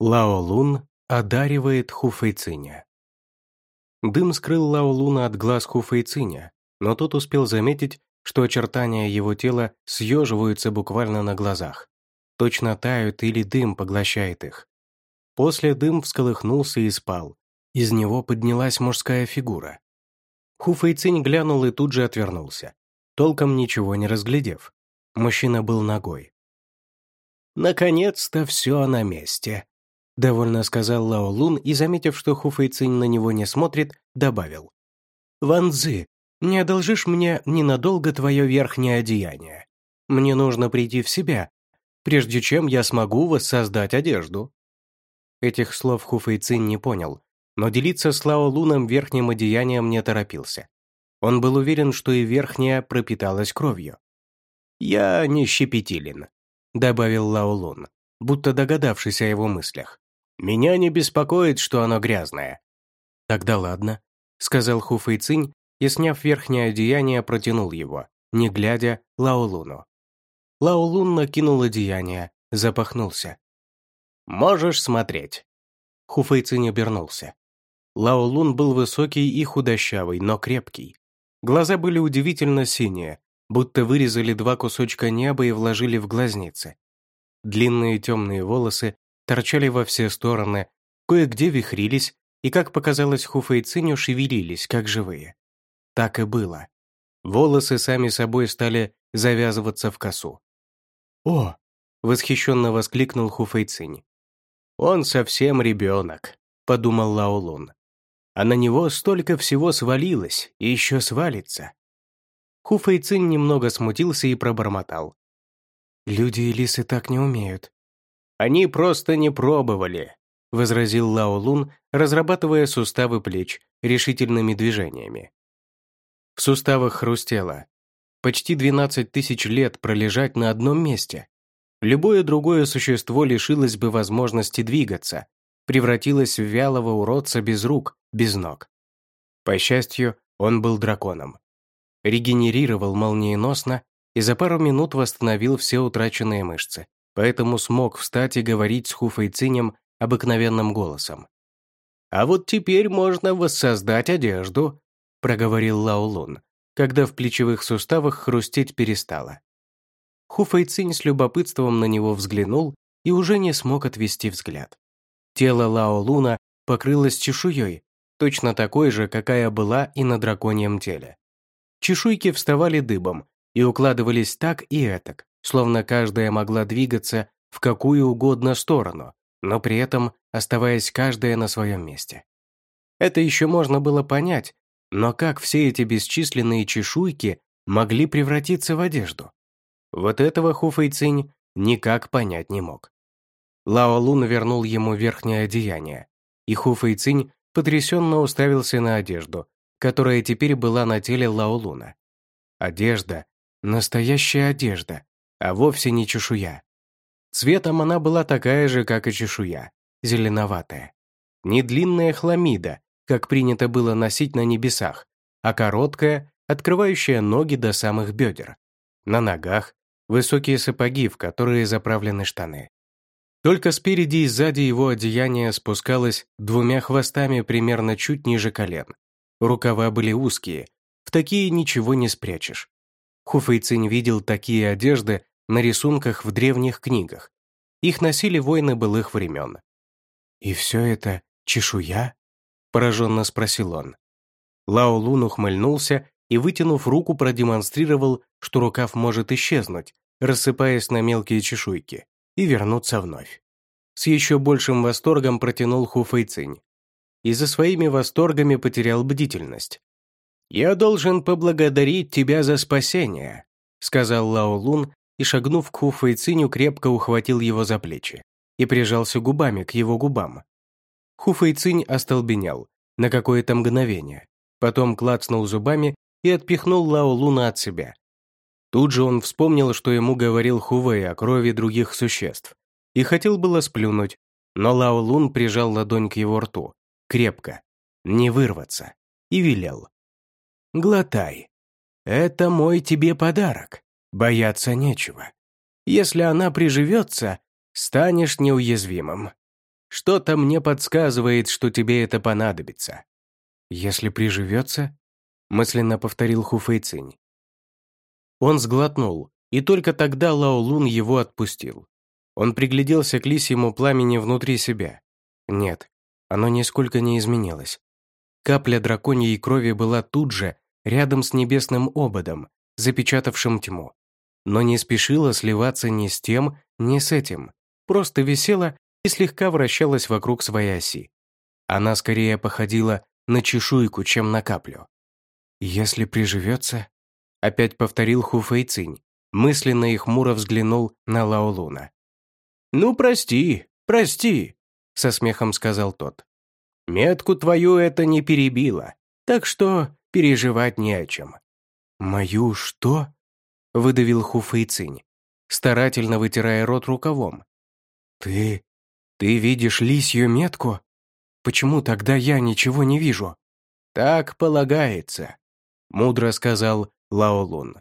Лао Лун одаривает Хуфэйциня. Дым скрыл Лао Луна от глаз Хуфэйциня, но тот успел заметить, что очертания его тела съеживаются буквально на глазах. Точно тают или дым поглощает их. После дым всколыхнулся и спал. Из него поднялась мужская фигура. Хуфэйцинь глянул и тут же отвернулся, толком ничего не разглядев. Мужчина был ногой. «Наконец-то все на месте», — довольно сказал Лао Лун и, заметив, что Хуфэйцинь на него не смотрит, добавил. «Ван Цзы, не одолжишь мне ненадолго твое верхнее одеяние? Мне нужно прийти в себя, прежде чем я смогу воссоздать одежду». Этих слов Хуфэйцинь не понял, но делиться с Лао Луном верхним одеянием не торопился. Он был уверен, что и верхняя пропиталась кровью. «Я не щепетилен», — добавил Лао Лун, будто догадавшись о его мыслях. «Меня не беспокоит, что оно грязное». «Тогда ладно», — сказал Ху Фэйцинь и, сняв верхнее одеяние, протянул его, не глядя Лао Луну. Лао Лун накинул одеяние, запахнулся. «Можешь смотреть». Ху Фэйцинь обернулся. Лао Лун был высокий и худощавый, но крепкий. Глаза были удивительно синие, будто вырезали два кусочка неба и вложили в глазницы. Длинные темные волосы торчали во все стороны, кое-где вихрились и, как показалось Хуфэйциню, шевелились, как живые. Так и было. Волосы сами собой стали завязываться в косу. «О!» — восхищенно воскликнул Хуфэйцинь. «Он совсем ребенок», — подумал Лаолун. «А на него столько всего свалилось и еще свалится. Ху Фэйцин немного смутился и пробормотал. «Люди и лисы так не умеют». «Они просто не пробовали», — возразил Лао Лун, разрабатывая суставы плеч решительными движениями. В суставах хрустело. Почти 12 тысяч лет пролежать на одном месте. Любое другое существо лишилось бы возможности двигаться, превратилось в вялого уродца без рук, без ног. По счастью, он был драконом регенерировал молниеносно и за пару минут восстановил все утраченные мышцы, поэтому смог встать и говорить с Хуфэйцинем обыкновенным голосом. «А вот теперь можно воссоздать одежду», — проговорил Лаолун, когда в плечевых суставах хрустеть перестало. Хуфэйцинь с любопытством на него взглянул и уже не смог отвести взгляд. Тело Лаолуна покрылось чешуей, точно такой же, какая была и на драконьем теле. Чешуйки вставали дыбом и укладывались так и этак, словно каждая могла двигаться в какую угодно сторону, но при этом оставаясь каждая на своем месте. Это еще можно было понять, но как все эти бесчисленные чешуйки могли превратиться в одежду? Вот этого Хуфэйцинь никак понять не мог. Лао Лун вернул ему верхнее одеяние, и Хуфэйцинь потрясенно уставился на одежду, которая теперь была на теле Лаолуна. Одежда, настоящая одежда, а вовсе не чешуя. Цветом она была такая же, как и чешуя, зеленоватая. Не длинная хламида, как принято было носить на небесах, а короткая, открывающая ноги до самых бедер. На ногах высокие сапоги, в которые заправлены штаны. Только спереди и сзади его одеяние спускалось двумя хвостами примерно чуть ниже колен, Рукава были узкие, в такие ничего не спрячешь. Хуфейцин видел такие одежды на рисунках в древних книгах. Их носили воины былых времен. «И все это чешуя?» – пораженно спросил он. Лао Лун ухмыльнулся и, вытянув руку, продемонстрировал, что рукав может исчезнуть, рассыпаясь на мелкие чешуйки, и вернуться вновь. С еще большим восторгом протянул Хуфэйцинь и за своими восторгами потерял бдительность. «Я должен поблагодарить тебя за спасение», сказал Лао Лун и, шагнув к Ху Фэйциню, крепко ухватил его за плечи и прижался губами к его губам. Ху Фэйцинь остолбенел на какое-то мгновение, потом клацнул зубами и отпихнул Лао Луна от себя. Тут же он вспомнил, что ему говорил Хувей о крови других существ, и хотел было сплюнуть, но Лао Лун прижал ладонь к его рту крепко, не вырваться, и велел. «Глотай. Это мой тебе подарок. Бояться нечего. Если она приживется, станешь неуязвимым». Что-то мне подсказывает, что тебе это понадобится». «Если приживется?» — мысленно повторил Хуфэйцинь. Он сглотнул, и только тогда Лао Лун его отпустил. Он пригляделся к лисьему пламени внутри себя. Нет, оно нисколько не изменилось. Капля драконьей крови была тут же, рядом с небесным ободом, запечатавшим тьму. Но не спешила сливаться ни с тем, ни с этим. Просто висела и слегка вращалась вокруг своей оси. Она скорее походила на чешуйку, чем на каплю. «Если приживется...» — опять повторил Ху Фэйцинь, мысленно и хмуро взглянул на Лаолуна. «Ну, прости, прости», — со смехом сказал тот. «Метку твою это не перебило, так что переживать не о чем». «Мою что?» — выдавил Ху Фэйцинь, старательно вытирая рот рукавом. «Ты... ты видишь лисью метку? Почему тогда я ничего не вижу?» «Так полагается», — мудро сказал Лаолун.